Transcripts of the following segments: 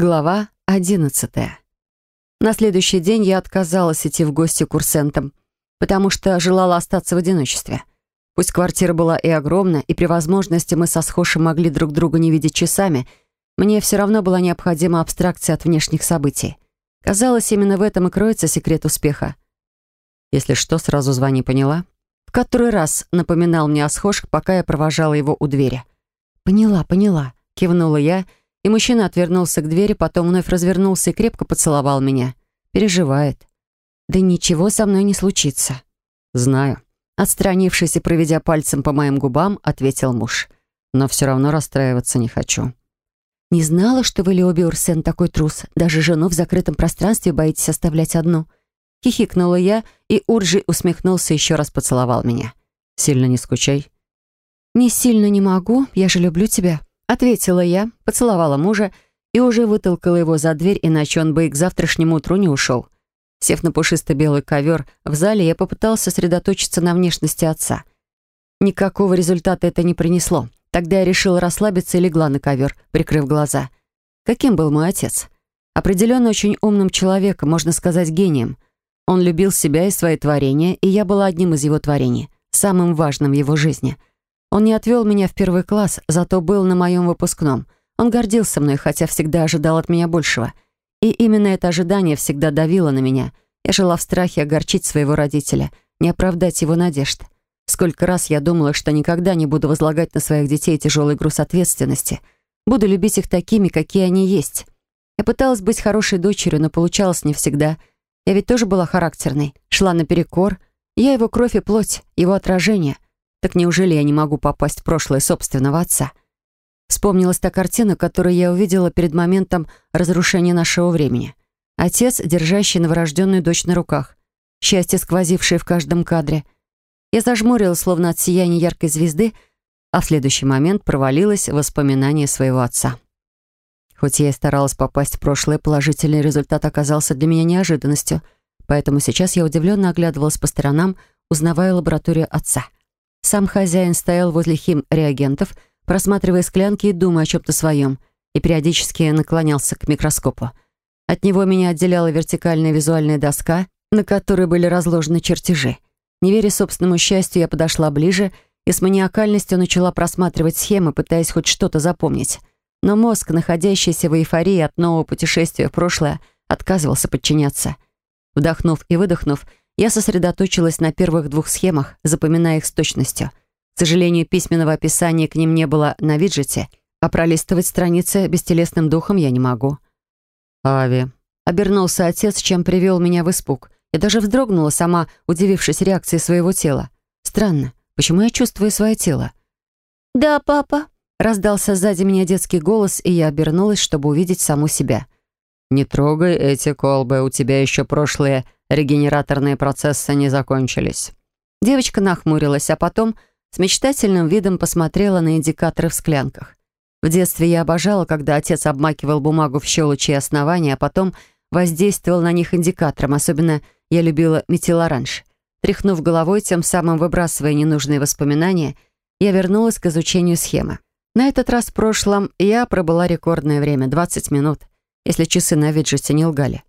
Глава одиннадцатая. На следующий день я отказалась идти в гости к курсентам, потому что желала остаться в одиночестве. Пусть квартира была и огромна, и при возможности мы со Схошем могли друг друга не видеть часами, мне все равно была необходима абстракция от внешних событий. Казалось, именно в этом и кроется секрет успеха. Если что, сразу звони, поняла? В который раз напоминал мне Асхош, пока я провожала его у двери. «Поняла, поняла», — кивнула я, — и мужчина отвернулся к двери, потом вновь развернулся и крепко поцеловал меня. Переживает. Да ничего со мной не случится. Знаю. Отстранившись и проведя пальцем по моим губам, ответил муж. Но все равно расстраиваться не хочу. Не знала, что вы, Леоби Урсен, такой трус. Даже жену в закрытом пространстве боитесь оставлять одну. Хихикнула я, и Уржи усмехнулся и еще раз поцеловал меня. Сильно не скучай. Не сильно не могу, я же люблю тебя. Ответила я, поцеловала мужа и уже вытолкала его за дверь, иначе он бы и к завтрашнему утру не ушел. Сев на пушистый белый ковер в зале, я попытался сосредоточиться на внешности отца. Никакого результата это не принесло. Тогда я решила расслабиться и легла на ковер, прикрыв глаза. Каким был мой отец? Определенно очень умным человеком, можно сказать, гением. Он любил себя и свои творения, и я была одним из его творений, самым важным в его жизни — он не отвел меня в первый класс, зато был на моем выпускном. Он гордился мной, хотя всегда ожидал от меня большего. И именно это ожидание всегда давило на меня. Я жила в страхе огорчить своего родителя, не оправдать его надежд. Сколько раз я думала, что никогда не буду возлагать на своих детей тяжелый груз ответственности. Буду любить их такими, какие они есть. Я пыталась быть хорошей дочерью, но получалось не всегда. Я ведь тоже была характерной, шла наперекор. Я его кровь и плоть, его отражение — так неужели я не могу попасть в прошлое собственного отца? Вспомнилась та картина, которую я увидела перед моментом разрушения нашего времени. Отец, держащий новорожденную дочь на руках. Счастье, сквозившее в каждом кадре. Я зажмурилась, словно от сияния яркой звезды, а в следующий момент провалилась в воспоминания своего отца. Хоть я и старалась попасть в прошлое, положительный результат оказался для меня неожиданностью, поэтому сейчас я удивленно оглядывалась по сторонам, узнавая лабораторию отца — сам хозяин стоял возле хим-реагентов, просматривая склянки и думая о чем-то своем, и периодически наклонялся к микроскопу. От него меня отделяла вертикальная визуальная доска, на которой были разложены чертежи. Не веря собственному счастью, я подошла ближе и с маниакальностью начала просматривать схемы, пытаясь хоть что-то запомнить. Но мозг, находящийся в эйфории от нового путешествия в прошлое, отказывался подчиняться. Вдохнув и выдохнув, я сосредоточилась на первых двух схемах, запоминая их с точностью. К сожалению, письменного описания к ним не было на виджете, а пролистывать страницы бестелесным духом я не могу. «Ави», — обернулся отец, чем привел меня в испуг. Я даже вздрогнула, сама удивившись реакции своего тела. Странно, почему я чувствую свое тело? «Да, папа», — раздался сзади меня детский голос, и я обернулась, чтобы увидеть саму себя. «Не трогай эти колбы, у тебя еще прошлые Регенераторные процессы не закончились. Девочка нахмурилась, а потом с мечтательным видом посмотрела на индикаторы в склянках. В детстве я обожала, когда отец обмакивал бумагу в щелочи и основания, а потом воздействовал на них индикатором. Особенно я любила метилоранж. Тряхнув головой, тем самым выбрасывая ненужные воспоминания, я вернулась к изучению схемы. На этот раз в прошлом я пробыла рекордное время — 20 минут, если часы на виджете не лгали.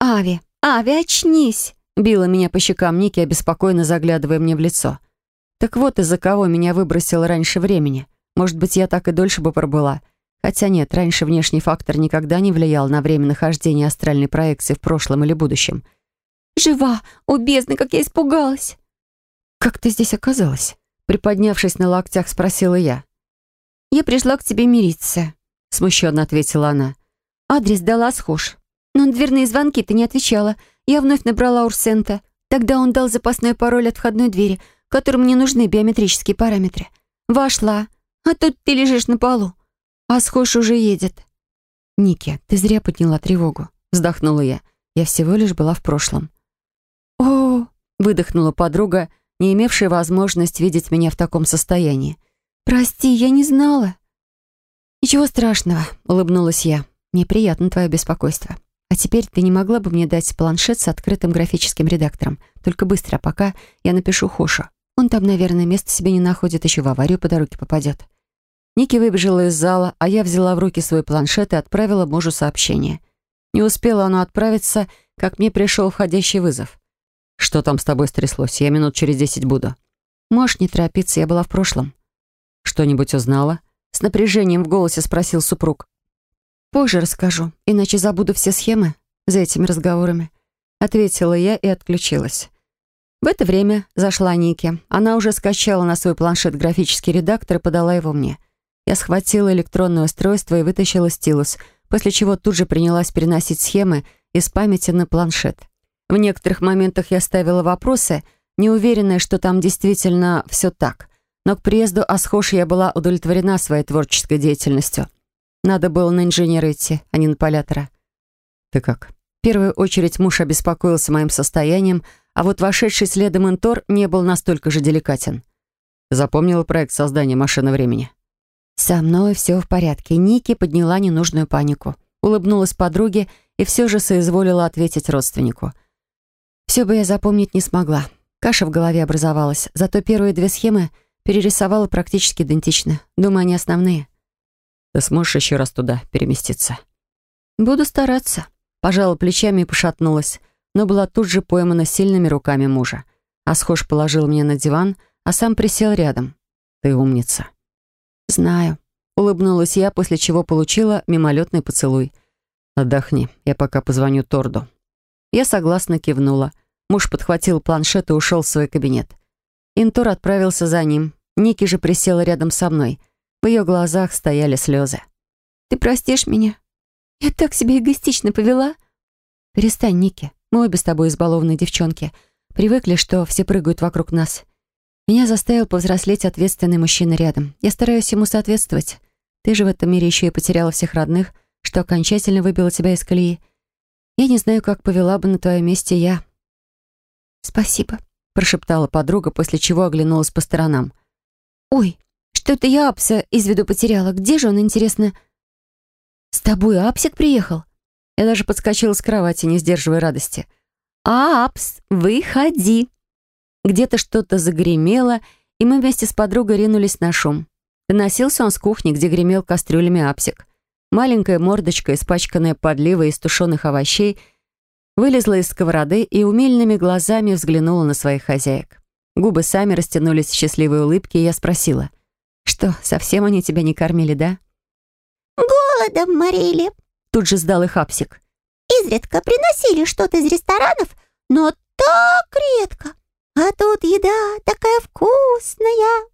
«Ави, «Ави, очнись!» — била меня по щекам Ники, обеспокоенно заглядывая мне в лицо. «Так вот из-за кого меня выбросило раньше времени. Может быть, я так и дольше бы пробыла. Хотя нет, раньше внешний фактор никогда не влиял на время нахождения астральной проекции в прошлом или будущем». «Жива! О, бездны, как я испугалась!» «Как ты здесь оказалась?» Приподнявшись на локтях, спросила я. «Я пришла к тебе мириться», — смущенно ответила она. «Адрес дала схож. Но на дверные звонки ты не отвечала. Я вновь набрала Урсента. Тогда он дал запасной пароль от входной двери, которому не нужны биометрические параметры. Вошла. А тут ты лежишь на полу. А схож уже едет. «Ники, ты зря подняла тревогу», — вздохнула я. «Я всего лишь была в прошлом». «О!» — выдохнула подруга, не имевшая возможность видеть меня в таком состоянии. «Прости, я не знала». «Ничего страшного», — улыбнулась я. «Мне приятно твое беспокойство». А теперь ты не могла бы мне дать планшет с открытым графическим редактором? Только быстро, а пока я напишу Хошу. Он там, наверное, место себе не находит, еще в аварию по дороге попадет». Ники выбежала из зала, а я взяла в руки свой планшет и отправила мужу сообщение. Не успела оно отправиться, как мне пришел входящий вызов. «Что там с тобой стряслось? Я минут через десять буду». «Можешь не торопиться, я была в прошлом». «Что-нибудь узнала?» С напряжением в голосе спросил супруг. «Позже расскажу, иначе забуду все схемы за этими разговорами», ответила я и отключилась. В это время зашла Ники. Она уже скачала на свой планшет графический редактор и подала его мне. Я схватила электронное устройство и вытащила стилус, после чего тут же принялась переносить схемы из памяти на планшет. В некоторых моментах я ставила вопросы, не уверенная, что там действительно все так. Но к приезду Асхоши я была удовлетворена своей творческой деятельностью. Надо было на инженера идти, а не на полятора. «Ты как?» В первую очередь муж обеспокоился моим состоянием, а вот вошедший следом Интор не был настолько же деликатен. Запомнила проект создания машины времени? «Со мной все в порядке». Ники подняла ненужную панику. Улыбнулась подруге и все же соизволила ответить родственнику. Все бы я запомнить не смогла. Каша в голове образовалась, зато первые две схемы перерисовала практически идентично. Думаю, они основные. Ты сможешь еще раз туда переместиться? Буду стараться. Пожала плечами и пошатнулась, но была тут же поймана сильными руками мужа. Асхош положил меня на диван, а сам присел рядом. Ты умница. «Знаю», — улыбнулась я, после чего получила мимолетный поцелуй. «Отдохни, я пока позвоню Торду». Я согласно кивнула. Муж подхватил планшет и ушел в свой кабинет. Интор отправился за ним. Ники же присела рядом со мной. В ее глазах стояли слезы. «Ты простишь меня? Я так себя эгоистично повела?» «Перестань, Ники. Мы обе с тобой избалованные девчонки. Привыкли, что все прыгают вокруг нас. Меня заставил повзрослеть ответственный мужчина рядом. Я стараюсь ему соответствовать. Ты же в этом мире еще и потеряла всех родных, что окончательно выбило тебя из колеи. Я не знаю, как повела бы на твоем месте я». «Спасибо», — прошептала подруга, после чего оглянулась по сторонам. «Ой, что-то я Апса из виду потеряла. Где же он, интересно?» «С тобой Апсик приехал?» Я даже подскочила с кровати, не сдерживая радости. «Апс, выходи!» Где-то что-то загремело, и мы вместе с подругой ринулись на шум. Доносился он с кухни, где гремел кастрюлями апсик. Маленькая мордочка, испачканная подливой из тушеных овощей, вылезла из сковороды и умельными глазами взглянула на своих хозяек. Губы сами растянулись в счастливой улыбке, и я спросила, «Что, совсем они тебя не кормили, да?» «Голодом морили», — тут же сдал их апсик. «Изредка приносили что-то из ресторанов, но так редко. А тут еда такая вкусная!»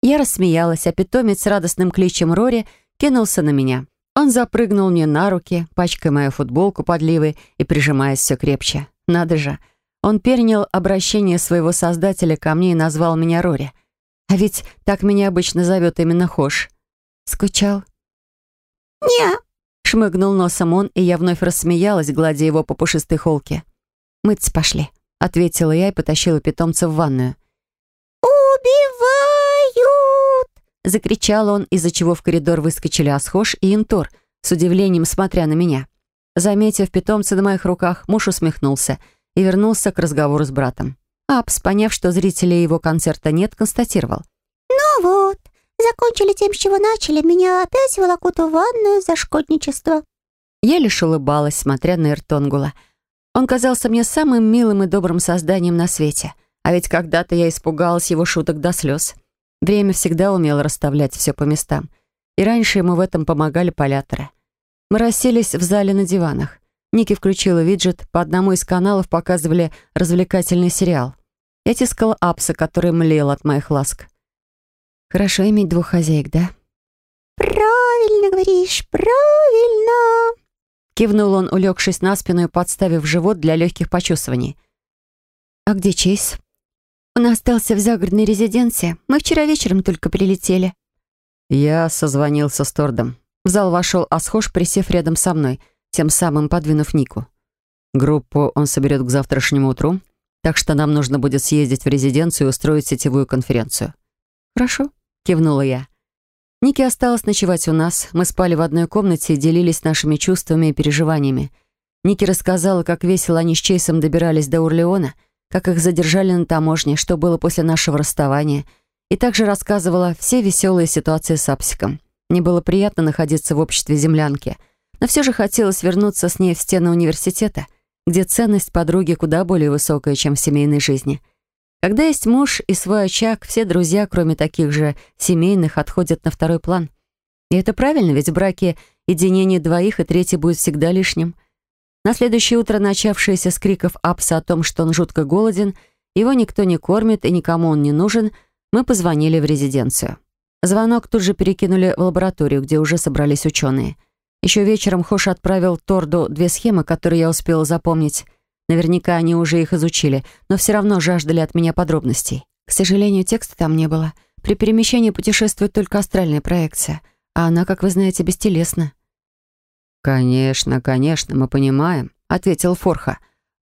Я рассмеялась, а питомец с радостным кличем Рори кинулся на меня. Он запрыгнул мне на руки, пачкая мою футболку подливой и прижимаясь все крепче. Надо же, он перенял обращение своего создателя ко мне и назвал меня Рори. А ведь так меня обычно зовет именно Хош. Скучал? «Не», — шмыгнул носом он, и я вновь рассмеялась, гладя его по пушистой холке. «Мыться пошли» ответила я и потащила питомца в ванную. «Убивают!» Закричал он, из-за чего в коридор выскочили Асхош и Интор, с удивлением смотря на меня. Заметив питомца на моих руках, муж усмехнулся и вернулся к разговору с братом. Апс, поняв, что зрителей его концерта нет, констатировал. «Ну вот, закончили тем, с чего начали. Меня опять волокут в ванную за шкодничество». Я лишь улыбалась, смотря на Эртонгула — он казался мне самым милым и добрым созданием на свете. А ведь когда-то я испугалась его шуток до слез. Время всегда умело расставлять все по местам. И раньше ему в этом помогали поляторы. Мы расселись в зале на диванах. Ники включила виджет, по одному из каналов показывали развлекательный сериал. Я тискала Апса, который млел от моих ласк. «Хорошо иметь двух хозяек, да?» «Правильно говоришь, правильно!» Кивнул он, улегшись на спину и подставив живот для легких почувствований. «А где Чейз?» «Он остался в загородной резиденции. Мы вчера вечером только прилетели». Я созвонился с Тордом. В зал вошел Асхош, присев рядом со мной, тем самым подвинув Нику. Группу он соберет к завтрашнему утру, так что нам нужно будет съездить в резиденцию и устроить сетевую конференцию. «Хорошо», — кивнула я. Ники осталась ночевать у нас. Мы спали в одной комнате и делились нашими чувствами и переживаниями. Ники рассказала, как весело они с Чейсом добирались до Урлеона, как их задержали на таможне, что было после нашего расставания, и также рассказывала все веселые ситуации с Апсиком. Мне было приятно находиться в обществе землянки, но все же хотелось вернуться с ней в стены университета, где ценность подруги куда более высокая, чем в семейной жизни. Когда есть муж и свой очаг, все друзья, кроме таких же семейных, отходят на второй план. И это правильно, ведь в браке единение двоих и третий будет всегда лишним. На следующее утро, начавшееся с криков Апса о том, что он жутко голоден, его никто не кормит и никому он не нужен, мы позвонили в резиденцию. Звонок тут же перекинули в лабораторию, где уже собрались ученые. Еще вечером Хош отправил Торду две схемы, которые я успела запомнить. Наверняка они уже их изучили, но все равно жаждали от меня подробностей. К сожалению, текста там не было. При перемещении путешествует только астральная проекция, а она, как вы знаете, бестелесна. «Конечно, конечно, мы понимаем», — ответил Форха.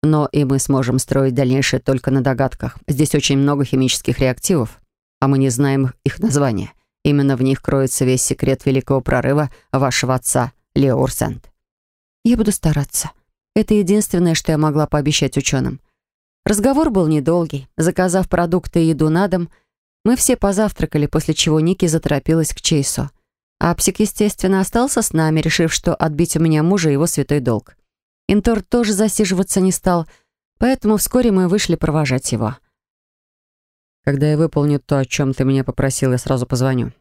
«Но и мы сможем строить дальнейшее только на догадках. Здесь очень много химических реактивов, а мы не знаем их названия. Именно в них кроется весь секрет великого прорыва вашего отца, Лео Урсент. Я буду стараться. Это единственное, что я могла пообещать ученым. Разговор был недолгий. Заказав продукты и еду на дом, мы все позавтракали, после чего Ники заторопилась к Чейсу. Апсик, естественно, остался с нами, решив, что отбить у меня мужа его святой долг. Интор тоже засиживаться не стал, поэтому вскоре мы вышли провожать его. Когда я выполню то, о чем ты меня попросил, я сразу позвоню.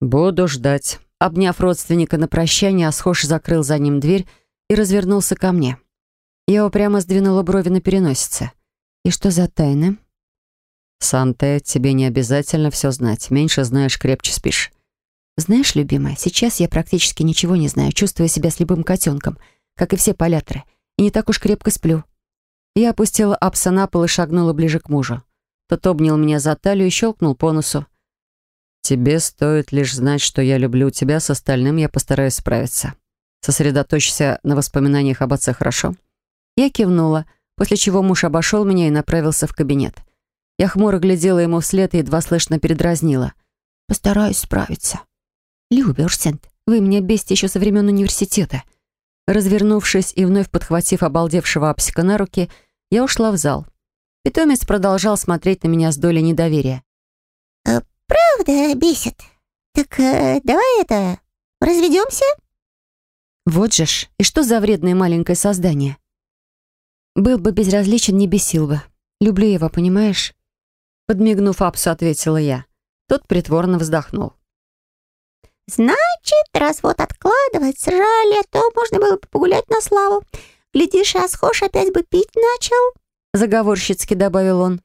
Буду ждать. Обняв родственника на прощание, Асхош закрыл за ним дверь и развернулся ко мне. Я упрямо сдвинула брови на переносице. «И что за тайны?» «Санте, тебе не обязательно все знать. Меньше знаешь, крепче спишь». «Знаешь, любимая, сейчас я практически ничего не знаю, чувствую себя с любым котенком, как и все поляторы, и не так уж крепко сплю». Я опустила Апса на пол и шагнула ближе к мужу. Тот обнял меня за талию и щелкнул по носу. «Тебе стоит лишь знать, что я люблю тебя, с остальным я постараюсь справиться. Сосредоточься на воспоминаниях об отце, хорошо?» Я кивнула, после чего муж обошел меня и направился в кабинет. Я хмуро глядела ему вслед и едва слышно передразнила. «Постараюсь справиться». «Люби, Урсент, вы меня бесите еще со времен университета». Развернувшись и вновь подхватив обалдевшего апсика на руки, я ушла в зал. Питомец продолжал смотреть на меня с долей недоверия. «Э, «Правда бесит? Так э, давай это, разведемся?» Вот же ж, и что за вредное маленькое создание? Был бы безразличен, не бесил бы. Люблю его, понимаешь? Подмигнув Апсу, ответила я. Тот притворно вздохнул. «Значит, развод откладывать жаль, а то можно было бы погулять на славу. Глядишь, Асхош опять бы пить начал» заговорщицки добавил он.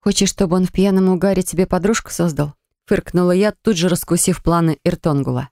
«Хочешь, чтобы он в пьяном угаре тебе подружку создал?» Фыркнула я, тут же раскусив планы Иртонгула.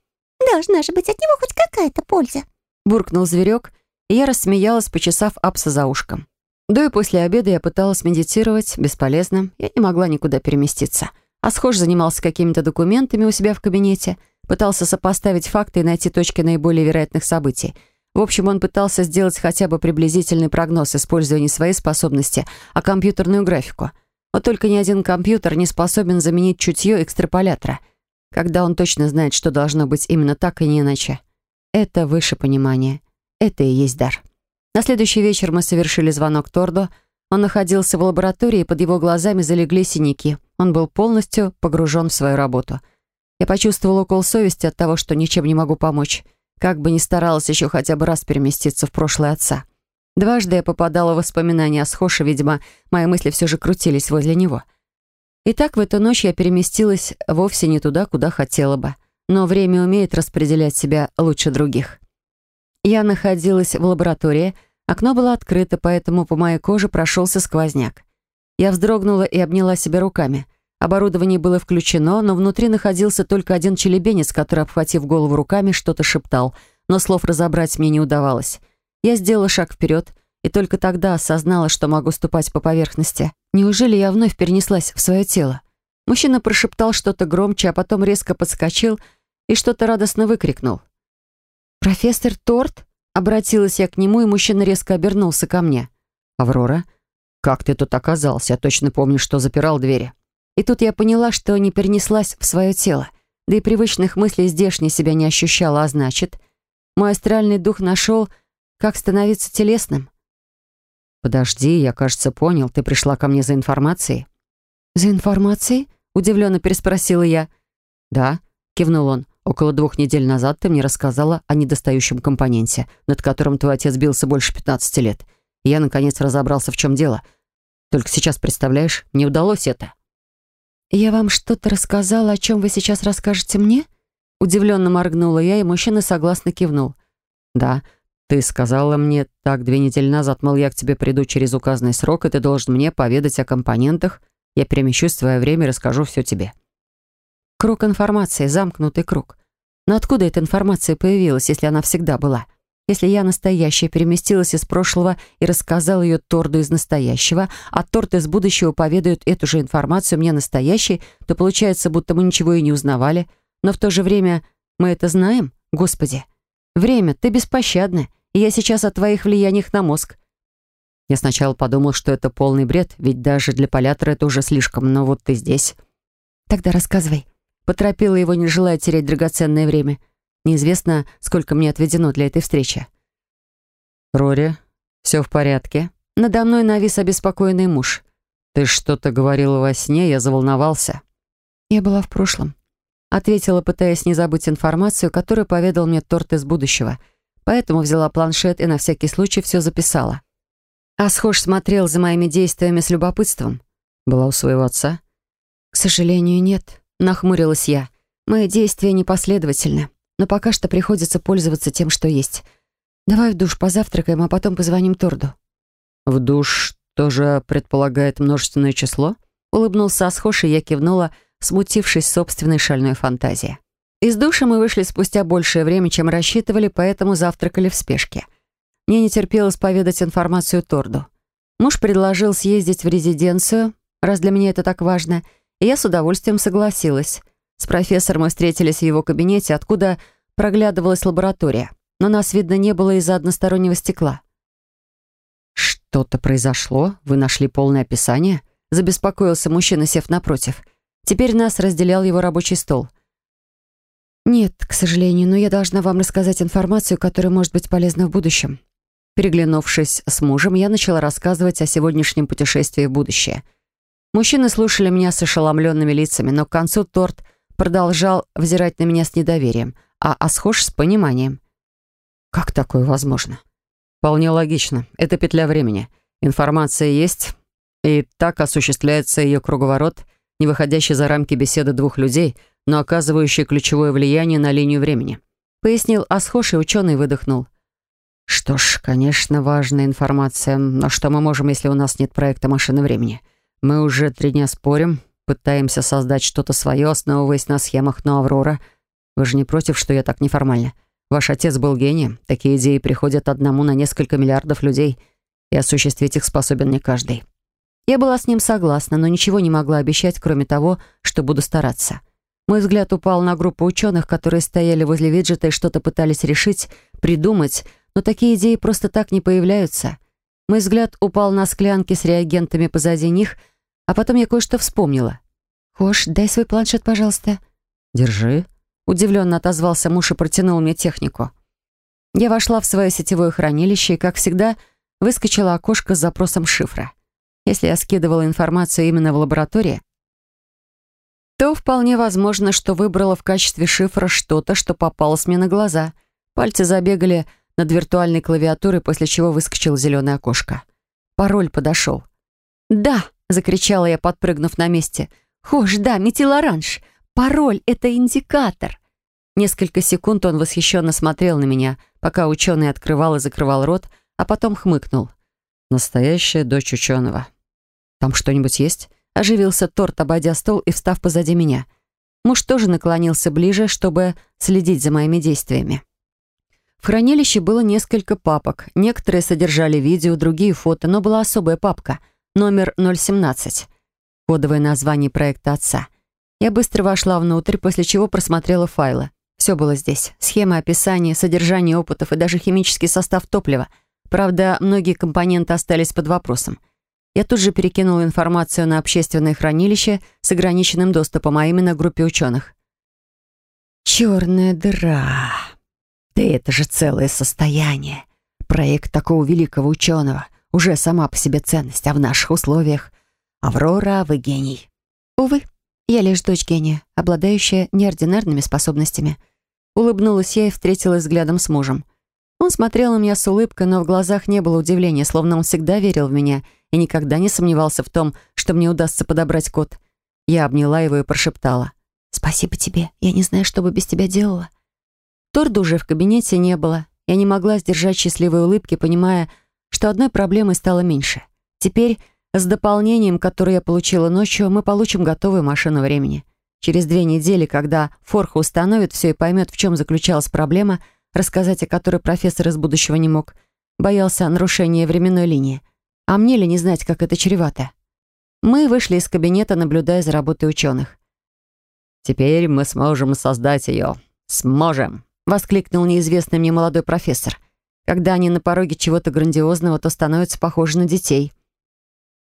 «Должна же быть от него хоть какая-то польза!» Буркнул зверек, и я рассмеялась, почесав Апса за ушком. До и после обеда я пыталась медитировать, бесполезно. Я не могла никуда переместиться. А схож занимался какими-то документами у себя в кабинете, пытался сопоставить факты и найти точки наиболее вероятных событий — в общем, он пытался сделать хотя бы приблизительный прогноз, используя не свои способности, а компьютерную графику. Вот только ни один компьютер не способен заменить чутье экстраполятора, когда он точно знает, что должно быть именно так и не иначе. Это выше понимания. Это и есть дар. На следующий вечер мы совершили звонок Тордо. Он находился в лаборатории, под его глазами залегли синяки. Он был полностью погружен в свою работу. Я почувствовала укол совести от того, что ничем не могу помочь. Как бы ни старалась еще хотя бы раз переместиться в прошлое отца. Дважды я попадала в воспоминания о Схоше, видимо, мои мысли все же крутились возле него. И так в эту ночь я переместилась вовсе не туда, куда хотела бы. Но время умеет распределять себя лучше других. Я находилась в лаборатории, окно было открыто, поэтому по моей коже прошелся сквозняк. Я вздрогнула и обняла себя руками. Оборудование было включено, но внутри находился только один челебенец, который, обхватив голову руками, что-то шептал, но слов разобрать мне не удавалось. Я сделала шаг вперед и только тогда осознала, что могу ступать по поверхности. Неужели я вновь перенеслась в свое тело? Мужчина прошептал что-то громче, а потом резко подскочил и что-то радостно выкрикнул. «Профессор Торт?» Обратилась я к нему, и мужчина резко обернулся ко мне. «Аврора, как ты тут оказался? Я точно помню, что запирал двери». И тут я поняла, что не перенеслась в свое тело, да и привычных мыслей здешней себя не ощущала, а значит, мой астральный дух нашел, как становиться телесным. «Подожди, я, кажется, понял. Ты пришла ко мне за информацией?» «За информацией?» — Удивленно переспросила я. «Да», — кивнул он. «Около двух недель назад ты мне рассказала о недостающем компоненте, над которым твой отец бился больше 15 лет. И я, наконец, разобрался, в чем дело. Только сейчас, представляешь, не удалось это». «Я вам что-то рассказала, о чем вы сейчас расскажете мне?» Удивленно моргнула я, и мужчина согласно кивнул. «Да, ты сказала мне так две недели назад, мол, я к тебе приду через указанный срок, и ты должен мне поведать о компонентах. Я перемещусь в свое время и расскажу все тебе». Круг информации, замкнутый круг. Но откуда эта информация появилась, если она всегда была? Если я настоящая переместилась из прошлого и рассказала ее Торду из настоящего, а Торд из будущего поведает эту же информацию мне настоящей, то получается, будто мы ничего и не узнавали. Но в то же время мы это знаем? Господи! Время, ты беспощадна, и я сейчас о твоих влияниях на мозг. Я сначала подумал, что это полный бред, ведь даже для полятора это уже слишком, но вот ты здесь. Тогда рассказывай. Поторопила его, не желая терять драгоценное время. Неизвестно, сколько мне отведено для этой встречи. «Рори, все в порядке?» Надо мной навис обеспокоенный муж. «Ты что-то говорила во сне, я заволновался». «Я была в прошлом», — ответила, пытаясь не забыть информацию, которую поведал мне торт из будущего. Поэтому взяла планшет и на всякий случай все записала. Асхош смотрел за моими действиями с любопытством. «Была у своего отца?» «К сожалению, нет», — нахмурилась я. «Мои действия непоследовательны но пока что приходится пользоваться тем, что есть. Давай в душ позавтракаем, а потом позвоним Торду». «В душ тоже предполагает множественное число?» Улыбнулся Асхош, и я кивнула, смутившись собственной шальной фантазии. Из душа мы вышли спустя большее время, чем рассчитывали, поэтому завтракали в спешке. Мне не терпелось поведать информацию Торду. Муж предложил съездить в резиденцию, раз для меня это так важно, и я с удовольствием согласилась — с профессором мы встретились в его кабинете, откуда проглядывалась лаборатория. Но нас видно не было из-за одностороннего стекла. «Что-то произошло? Вы нашли полное описание?» Забеспокоился мужчина, сев напротив. Теперь нас разделял его рабочий стол. «Нет, к сожалению, но я должна вам рассказать информацию, которая может быть полезна в будущем». Переглянувшись с мужем, я начала рассказывать о сегодняшнем путешествии в будущее. Мужчины слушали меня с ошеломленными лицами, но к концу торт продолжал взирать на меня с недоверием, а Асхош с пониманием. «Как такое возможно?» «Вполне логично. Это петля времени. Информация есть, и так осуществляется ее круговорот, не выходящий за рамки беседы двух людей, но оказывающий ключевое влияние на линию времени», пояснил Асхош, и ученый выдохнул. «Что ж, конечно, важная информация, но что мы можем, если у нас нет проекта машины времени? Мы уже три дня спорим, Пытаемся создать что-то свое, основываясь на схемах, но Аврора... Вы же не против, что я так неформально? Ваш отец был гением. Такие идеи приходят одному на несколько миллиардов людей, и осуществить их способен не каждый. Я была с ним согласна, но ничего не могла обещать, кроме того, что буду стараться. Мой взгляд упал на группу ученых, которые стояли возле виджета и что-то пытались решить, придумать, но такие идеи просто так не появляются. Мой взгляд упал на склянки с реагентами позади них — а потом я кое-что вспомнила. «Хош, дай свой планшет, пожалуйста». «Держи», — удивленно отозвался муж и протянул мне технику. Я вошла в свое сетевое хранилище и, как всегда, выскочила окошко с запросом шифра. Если я скидывала информацию именно в лаборатории, то вполне возможно, что выбрала в качестве шифра что-то, что попалось мне на глаза. Пальцы забегали над виртуальной клавиатурой, после чего выскочило зеленое окошко. Пароль подошел. «Да!» — закричала я, подпрыгнув на месте. «Хош, да, метилоранж! Пароль — это индикатор!» Несколько секунд он восхищенно смотрел на меня, пока ученый открывал и закрывал рот, а потом хмыкнул. «Настоящая дочь ученого». «Там что-нибудь есть?» Оживился торт, обойдя стол и встав позади меня. Муж тоже наклонился ближе, чтобы следить за моими действиями. В хранилище было несколько папок. Некоторые содержали видео, другие фото, но была особая папка — номер 017. Кодовое название проекта отца. Я быстро вошла внутрь, после чего просмотрела файлы. Все было здесь. Схема описания, содержание опытов и даже химический состав топлива. Правда, многие компоненты остались под вопросом. Я тут же перекинула информацию на общественное хранилище с ограниченным доступом, а именно группе ученых. «Черная дыра. Да это же целое состояние. Проект такого великого ученого уже сама по себе ценность, а в наших условиях Аврора, вы гений. Увы, Я лишь дочь гения, обладающая неординарными способностями. Улыбнулась я и встретилась взглядом с мужем. Он смотрел на меня с улыбкой, но в глазах не было удивления, словно он всегда верил в меня и никогда не сомневался в том, что мне удастся подобрать код. Я обняла его и прошептала. «Спасибо тебе. Я не знаю, что бы без тебя делала». Торда уже в кабинете не было. Я не могла сдержать счастливой улыбки, понимая, что одной проблемой стало меньше. Теперь с дополнением, которое я получила ночью, мы получим готовую машину времени. Через две недели, когда Форха установит все и поймет, в чем заключалась проблема, рассказать о которой профессор из будущего не мог, боялся нарушения временной линии. А мне ли не знать, как это чревато? Мы вышли из кабинета, наблюдая за работой ученых. «Теперь мы сможем создать ее. Сможем!» — воскликнул неизвестный мне молодой профессор. Когда они на пороге чего-то грандиозного, то становятся похожи на детей —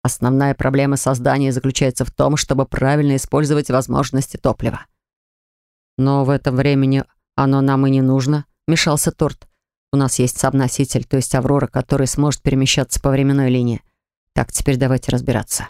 Основная проблема создания заключается в том, чтобы правильно использовать возможности топлива. Но в этом времени оно нам и не нужно, мешался торт. У нас есть сам-носитель, то есть Аврора, который сможет перемещаться по временной линии. Так, теперь давайте разбираться.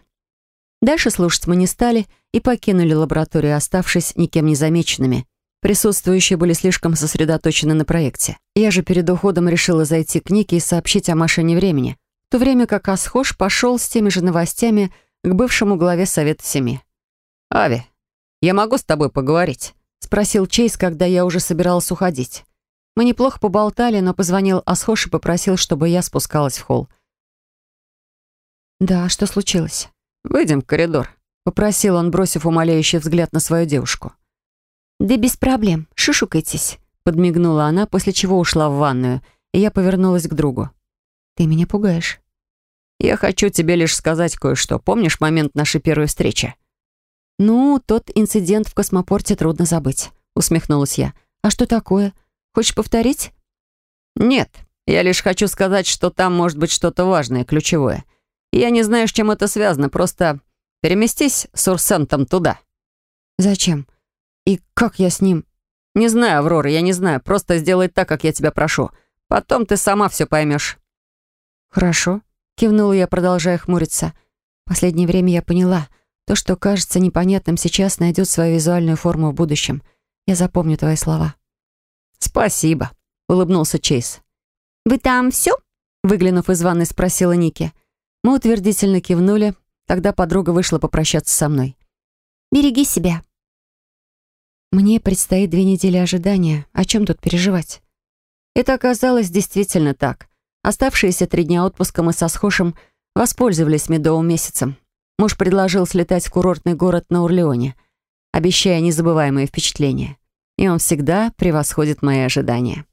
Дальше слушать мы не стали и покинули лабораторию, оставшись никем не замеченными. Присутствующие были слишком сосредоточены на проекте. Я же перед уходом решила зайти к Нике и сообщить о машине времени то время как Асхош пошел с теми же новостями к бывшему главе Совета Семи. «Ави, я могу с тобой поговорить?» — спросил Чейз, когда я уже собиралась уходить. Мы неплохо поболтали, но позвонил Асхош и попросил, чтобы я спускалась в холл. «Да, что случилось?» «Выйдем в коридор», — попросил он, бросив умоляющий взгляд на свою девушку. «Да без проблем, шушукайтесь», — подмигнула она, после чего ушла в ванную, и я повернулась к другу. «Ты меня пугаешь». Я хочу тебе лишь сказать кое-что. Помнишь момент нашей первой встречи?» «Ну, тот инцидент в космопорте трудно забыть», — усмехнулась я. «А что такое? Хочешь повторить?» «Нет, я лишь хочу сказать, что там может быть что-то важное, ключевое. Я не знаю, с чем это связано, просто переместись с Урсентом туда». «Зачем? И как я с ним?» «Не знаю, Аврора, я не знаю. Просто сделай так, как я тебя прошу. Потом ты сама все поймешь». «Хорошо», Кивнула я, продолжая хмуриться. Последнее время я поняла, то, что кажется непонятным сейчас, найдет свою визуальную форму в будущем. Я запомню твои слова. «Спасибо», — улыбнулся Чейз. «Вы там все?» Выглянув из ванной, спросила Ники. Мы утвердительно кивнули. Тогда подруга вышла попрощаться со мной. «Береги себя». Мне предстоит две недели ожидания. О чем тут переживать? Это оказалось действительно так. Оставшиеся три дня отпуска мы со Схошем воспользовались медовым месяцем. Муж предложил слетать в курортный город на Урлеоне, обещая незабываемые впечатления. И он всегда превосходит мои ожидания.